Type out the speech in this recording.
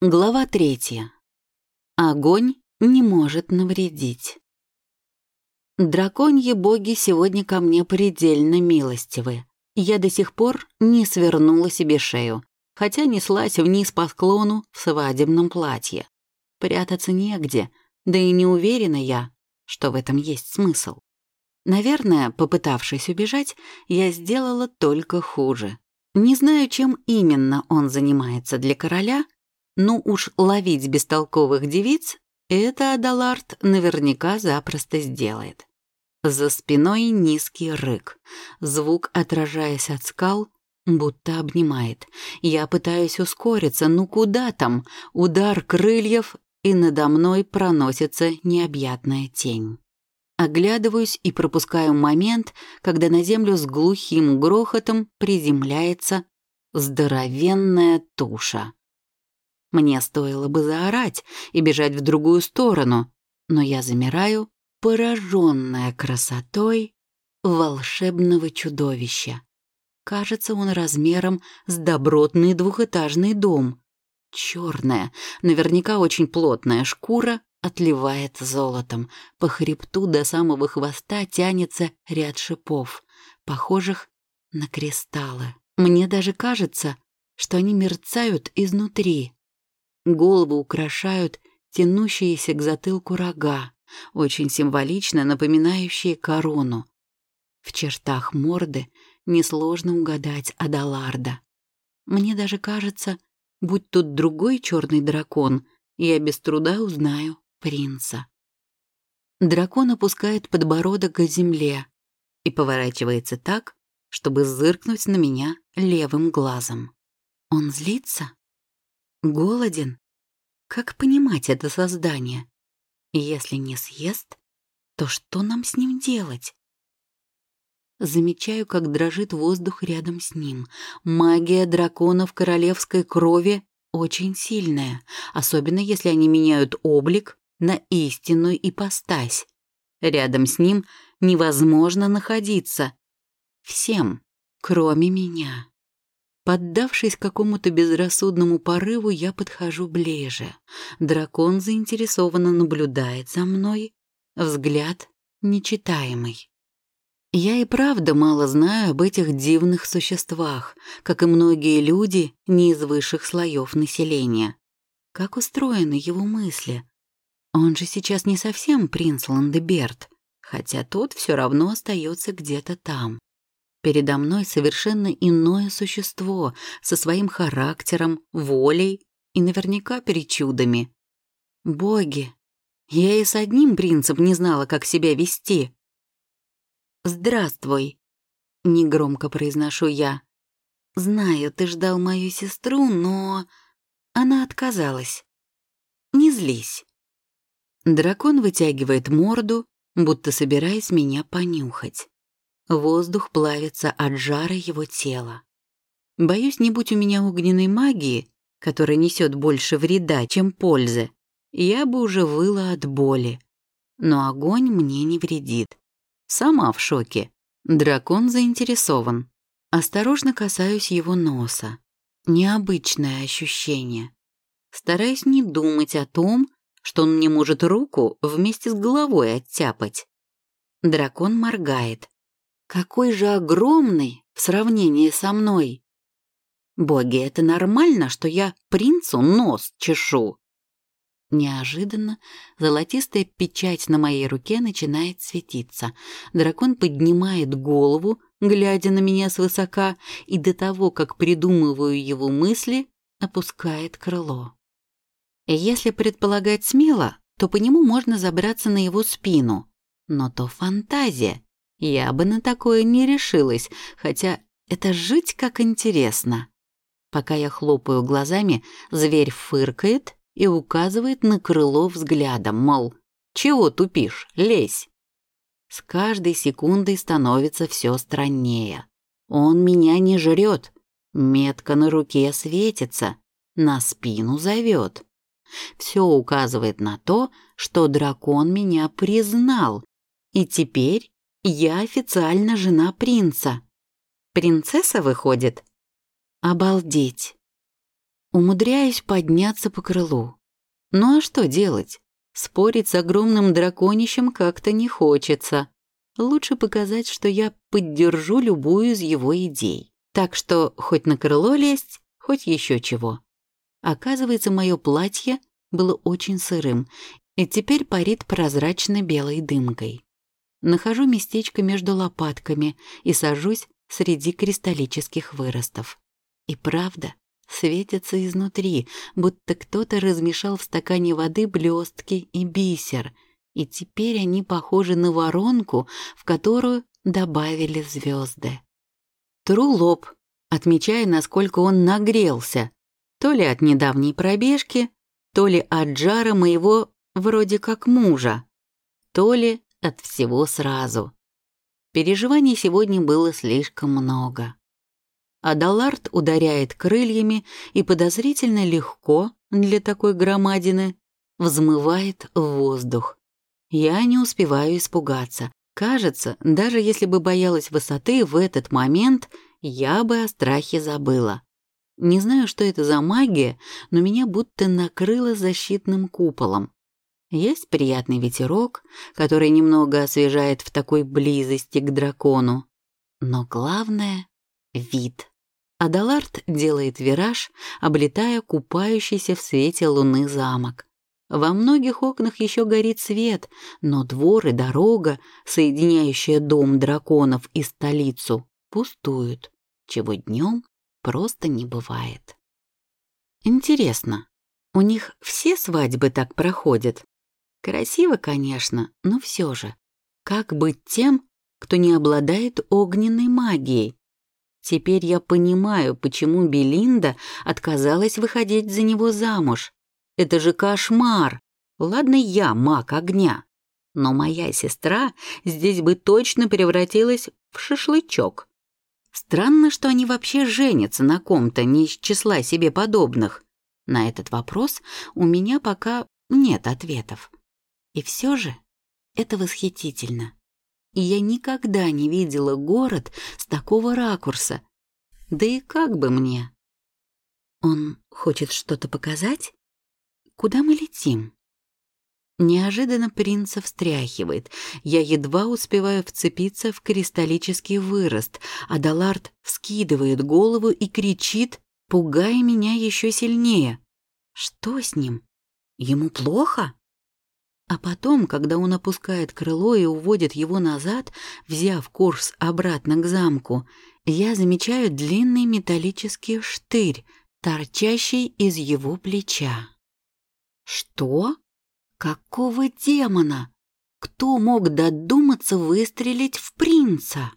Глава третья. Огонь не может навредить. Драконьи боги сегодня ко мне предельно милостивы. Я до сих пор не свернула себе шею, хотя неслась вниз по склону в свадебном платье. Прятаться негде, да и не уверена я, что в этом есть смысл. Наверное, попытавшись убежать, я сделала только хуже. Не знаю, чем именно он занимается для короля — ну уж ловить бестолковых девиц это Адалард наверняка запросто сделает. За спиной низкий рык. Звук, отражаясь от скал, будто обнимает. Я пытаюсь ускориться, ну куда там? Удар крыльев, и надо мной проносится необъятная тень. Оглядываюсь и пропускаю момент, когда на землю с глухим грохотом приземляется здоровенная туша. Мне стоило бы заорать и бежать в другую сторону, но я замираю, пораженная красотой волшебного чудовища. Кажется, он размером с добротный двухэтажный дом. Черная, наверняка очень плотная шкура отливает золотом. По хребту до самого хвоста тянется ряд шипов, похожих на кристаллы. Мне даже кажется, что они мерцают изнутри. Голову украшают тянущиеся к затылку рога, очень символично напоминающие корону. В чертах морды несложно угадать Адаларда. Мне даже кажется, будь тут другой черный дракон, я без труда узнаю принца. Дракон опускает подбородок к земле и поворачивается так, чтобы зыркнуть на меня левым глазом. Он злится? Голоден? Как понимать это создание? Если не съест, то что нам с ним делать? Замечаю, как дрожит воздух рядом с ним. Магия драконов королевской крови очень сильная, особенно если они меняют облик на истинную ипостась. Рядом с ним невозможно находиться. Всем, кроме меня. Поддавшись какому-то безрассудному порыву, я подхожу ближе. Дракон заинтересованно наблюдает за мной. Взгляд нечитаемый. Я и правда мало знаю об этих дивных существах, как и многие люди не из высших слоев населения. Как устроены его мысли? Он же сейчас не совсем принц Ландеберт, хотя тот все равно остается где-то там. Передо мной совершенно иное существо со своим характером, волей и наверняка перечудами. Боги, я и с одним принцем не знала, как себя вести. «Здравствуй», — негромко произношу я. «Знаю, ты ждал мою сестру, но...» Она отказалась. «Не злись». Дракон вытягивает морду, будто собираясь меня понюхать. Воздух плавится от жара его тела. Боюсь, не будь у меня огненной магии, которая несет больше вреда, чем пользы, я бы уже выла от боли. Но огонь мне не вредит. Сама в шоке. Дракон заинтересован. Осторожно касаюсь его носа. Необычное ощущение. Стараюсь не думать о том, что он мне может руку вместе с головой оттяпать. Дракон моргает. Какой же огромный в сравнении со мной. Боги, это нормально, что я принцу нос чешу? Неожиданно золотистая печать на моей руке начинает светиться. Дракон поднимает голову, глядя на меня свысока, и до того, как придумываю его мысли, опускает крыло. Если предполагать смело, то по нему можно забраться на его спину. Но то фантазия, я бы на такое не решилась, хотя это жить как интересно. Пока я хлопаю глазами, зверь фыркает и указывает на крыло взглядом, мол, «Чего тупишь? Лезь!» С каждой секундой становится все страннее. Он меня не жрет. Метка на руке светится, на спину зовет. Все указывает на то, что дракон меня признал, и теперь я официально жена принца. Принцесса выходит? Обалдеть. умудряюсь подняться по крылу. Ну а что делать? Спорить с огромным драконищем как-то не хочется. Лучше показать, что я поддержу любую из его идей. Так что хоть на крыло лезть, хоть еще чего. Оказывается, мое платье было очень сырым и теперь парит прозрачно-белой дымкой. Нахожу местечко между лопатками и сажусь среди кристаллических выростов. И правда, светятся изнутри, будто кто-то размешал в стакане воды блестки и бисер, и теперь они похожи на воронку, в которую добавили звезды. Тру лоб, отмечая, насколько он нагрелся, то ли от недавней пробежки, то ли от жара моего вроде как мужа, то ли от всего сразу. Переживаний сегодня было слишком много. Адалард ударяет крыльями и подозрительно легко для такой громадины взмывает в воздух. Я не успеваю испугаться. Кажется, даже если бы боялась высоты в этот момент, я бы о страхе забыла. Не знаю, что это за магия, но меня будто накрыло защитным куполом. Есть приятный ветерок, который немного освежает в такой близости к дракону. Но главное — вид. Адалард делает вираж, облетая купающийся в свете луны замок. Во многих окнах еще горит свет, но двор и дорога, соединяющая дом драконов и столицу, пустуют, чего днем просто не бывает. Интересно, у них все свадьбы так проходят? Красиво, конечно, но все же. Как быть тем, кто не обладает огненной магией? Теперь я понимаю, почему Белинда отказалась выходить за него замуж. Это же кошмар. Ладно, я маг огня, но моя сестра здесь бы точно превратилась в шашлычок. Странно, что они вообще женятся на ком-то не из числа себе подобных. На этот вопрос у меня пока нет ответов. И все же это восхитительно. И я никогда не видела город с такого ракурса. Да и как бы мне? Он хочет что-то показать? Куда мы летим? Неожиданно принца встряхивает. Я едва успеваю вцепиться в кристаллический вырост, а Далард вскидывает голову и кричит, пугая меня еще сильнее. Что с ним? Ему плохо? А потом, когда он опускает крыло и уводит его назад, взяв курс обратно к замку, я замечаю длинный металлический штырь, торчащий из его плеча. «Что?» Какого демона? Кто мог додуматься выстрелить в принца?